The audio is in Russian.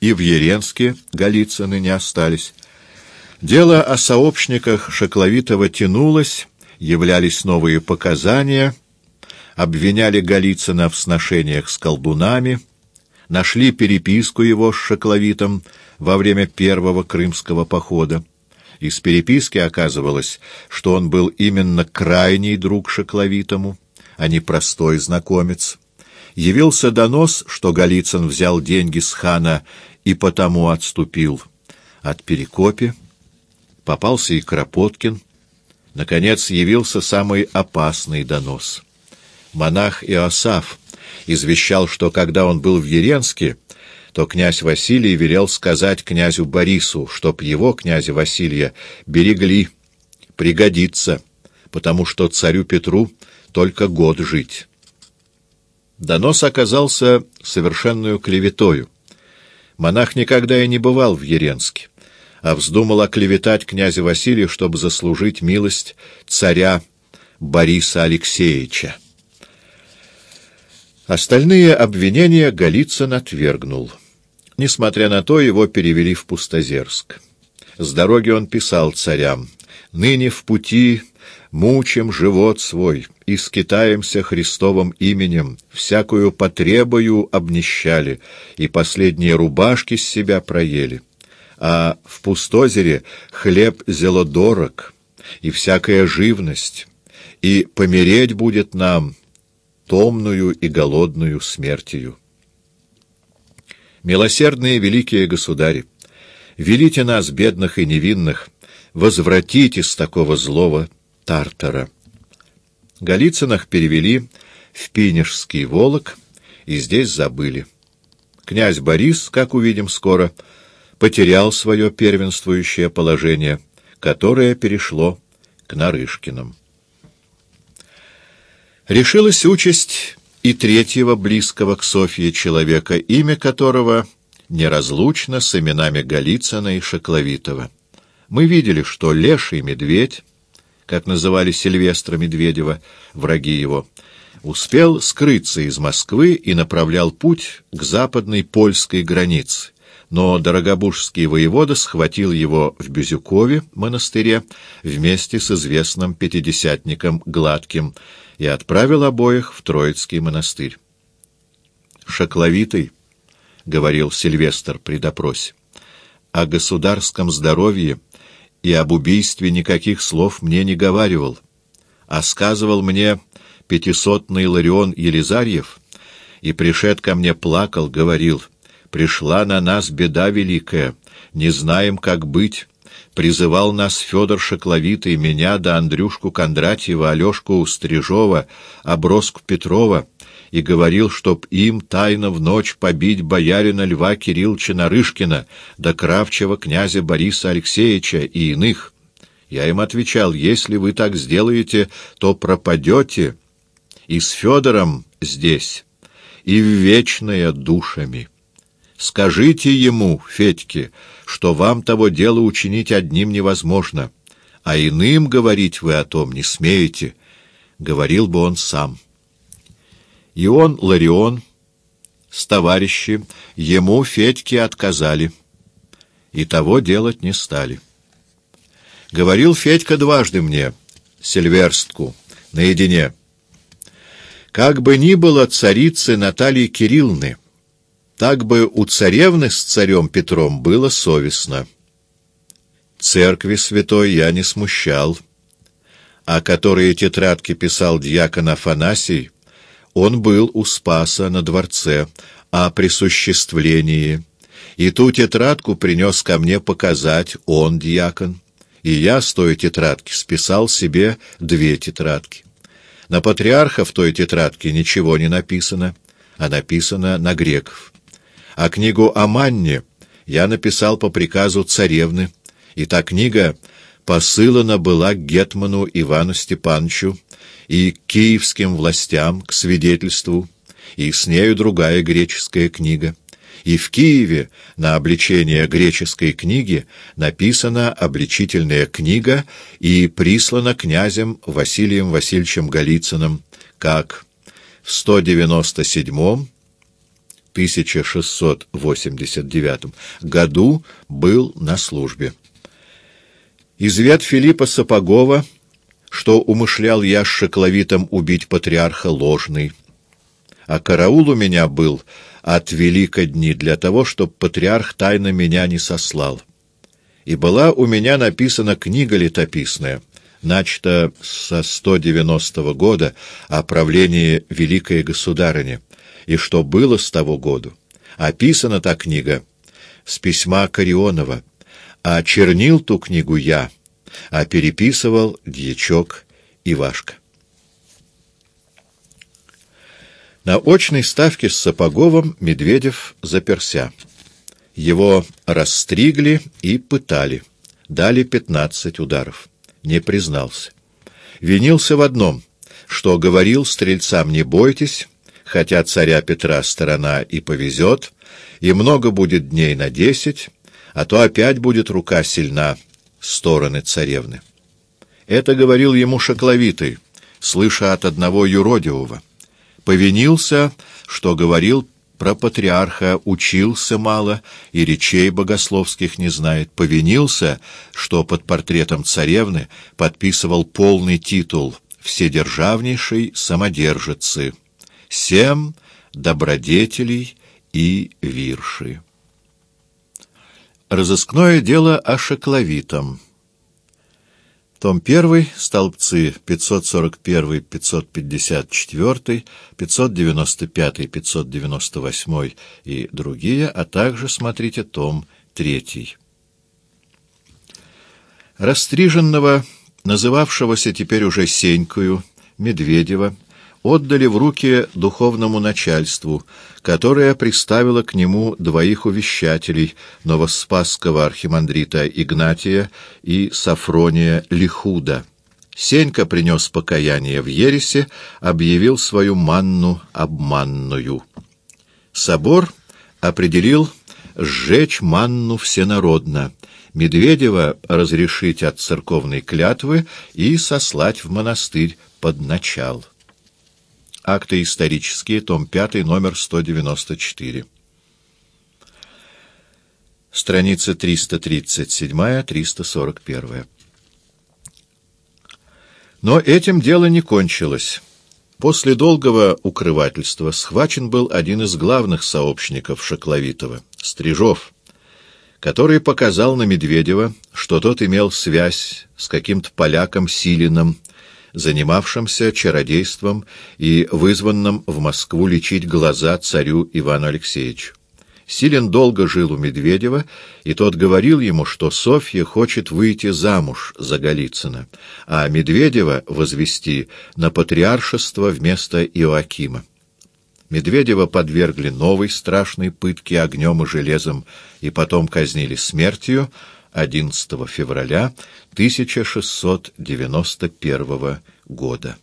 и в Еренске Голицыны не остались. Дело о сообщниках Шакловитова тянулось, являлись новые показания, обвиняли Голицына в сношениях с колдунами, нашли переписку его с Шакловитом во время первого крымского похода. Из переписки оказывалось, что он был именно крайний друг Шакловитому, а не простой знакомец. Явился донос, что Голицын взял деньги с хана и потому отступил от Перекопи. Попался и Кропоткин. Наконец явился самый опасный донос. Монах Иосаф извещал, что когда он был в Еренске, то князь Василий велел сказать князю Борису, чтоб его, князя Василия, берегли, пригодится, потому что царю Петру только год жить. Донос оказался совершенную клеветою. Монах никогда и не бывал в Еренске, а вздумал оклеветать князя Василия, чтобы заслужить милость царя Бориса Алексеевича. Остальные обвинения Голицын отвергнул. Несмотря на то, его перевели в Пустозерск. С дороги он писал царям «Ныне в пути мучим живот свой, и скитаемся Христовым именем, всякую потребою обнищали, и последние рубашки с себя проели. А в пустозере хлеб зелодорог, и всякая живность, и помереть будет нам томную и голодную смертью. Милосердные великие государи, велите нас, бедных и невинных, возвратить из такого злого Тартара. Голицынах перевели в Пинежский Волок и здесь забыли. Князь Борис, как увидим скоро, потерял свое первенствующее положение, которое перешло к Нарышкиным. Решилась участь и третьего близкого к Софье человека, имя которого неразлучно с именами Голицына и Шакловитова. Мы видели, что леший медведь, как называли Сильвестра Медведева, враги его, успел скрыться из Москвы и направлял путь к западной польской границе, но Дорогобужский воевода схватил его в Бюзюкове монастыре вместе с известным пятидесятником Гладким и отправил обоих в Троицкий монастырь. «Шакловитый», — говорил Сильвестр при допросе, — «о государском здоровье и об убийстве никаких слов мне не говаривал, а сказывал мне пятисотный Ларион Елизарьев, и пришед ко мне плакал, говорил — Пришла на нас беда великая, не знаем, как быть. Призывал нас Федор Шокловитый, меня да Андрюшку Кондратьева, Алешку Стрижова, Оброску Петрова, и говорил, чтоб им тайно в ночь побить боярина Льва Кирилловича Нарышкина, да кравчего князя Бориса Алексеевича и иных. Я им отвечал, если вы так сделаете, то пропадете и с Федором здесь, и в вечное душами». Скажите ему, Федьке, что вам того дела учинить одним невозможно, а иным говорить вы о том не смеете, — говорил бы он сам. И он, Ларион, с товарищи, ему, Федьке, отказали, и того делать не стали. Говорил Федька дважды мне, Сильверстку, наедине. Как бы ни было царицы Натальи Кирилловны, так бы у царевны с царем Петром было совестно. Церкви святой я не смущал, а которые тетрадки писал дьякон Афанасий, он был у Спаса на дворце о присуществлении, и ту тетрадку принес ко мне показать он, дьякон, и я с той тетрадки списал себе две тетрадки. На патриарха в той тетрадке ничего не написано, а написано на греков. А книгу о Манне я написал по приказу царевны, и та книга посылана была к гетману Ивану Степановичу и киевским властям к свидетельству, и с нею другая греческая книга. И в Киеве на обличение греческой книги написана обличительная книга и прислана князем Василием Васильевичем Голицыным, как в 197 1689 году был на службе. Извет Филиппа Сапогова, что умышлял я с шокловитом убить патриарха ложный, а караул у меня был от великодни для того, чтобы патриарх тайно меня не сослал. И была у меня написана книга летописная, начата со 190 -го года о правлении Великой Государыни, и что было с того года. Описана та книга с письма Карионова, а чернил ту книгу я, а переписывал дьячок Ивашка. На очной ставке с Сапоговым Медведев заперся. Его расстригли и пытали. Дали пятнадцать ударов. Не признался. Винился в одном, что говорил стрельцам «не бойтесь», хотя царя Петра сторона и повезет, и много будет дней на десять, а то опять будет рука сильна стороны царевны. Это говорил ему Шокловитый, слыша от одного юродивого повинился, что говорил про патриарха, учился мало и речей богословских не знает, повинился, что под портретом царевны подписывал полный титул «Вседержавнейшей самодержицы», «Семь добродетелей и вирши». Разыскное дело о Шекловитом том 1, столбцы 541, 554, 595, 598 и другие, а также смотрите том 3. Растриженного, называвшегося теперь уже Сенькою, Медведева, отдали в руки духовному начальству, которое приставило к нему двоих увещателей, новоспасского архимандрита Игнатия и Сафрония Лихуда. Сенька принес покаяние в ересе, объявил свою манну обманную. Собор определил сжечь манну всенародно, Медведева разрешить от церковной клятвы и сослать в монастырь под начал. Акты исторические, том 5, номер 194. Страница 337-341. Но этим дело не кончилось. После долгого укрывательства схвачен был один из главных сообщников Шокловитова, Стрижов, который показал на Медведева, что тот имел связь с каким-то поляком Силиным, занимавшимся чародейством и вызванным в Москву лечить глаза царю Ивану Алексеевичу. Силен долго жил у Медведева, и тот говорил ему, что Софья хочет выйти замуж за Голицына, а Медведева возвести на патриаршество вместо Иоакима. Медведева подвергли новой страшной пытке огнем и железом и потом казнили смертью, 11 февраля 1691 года.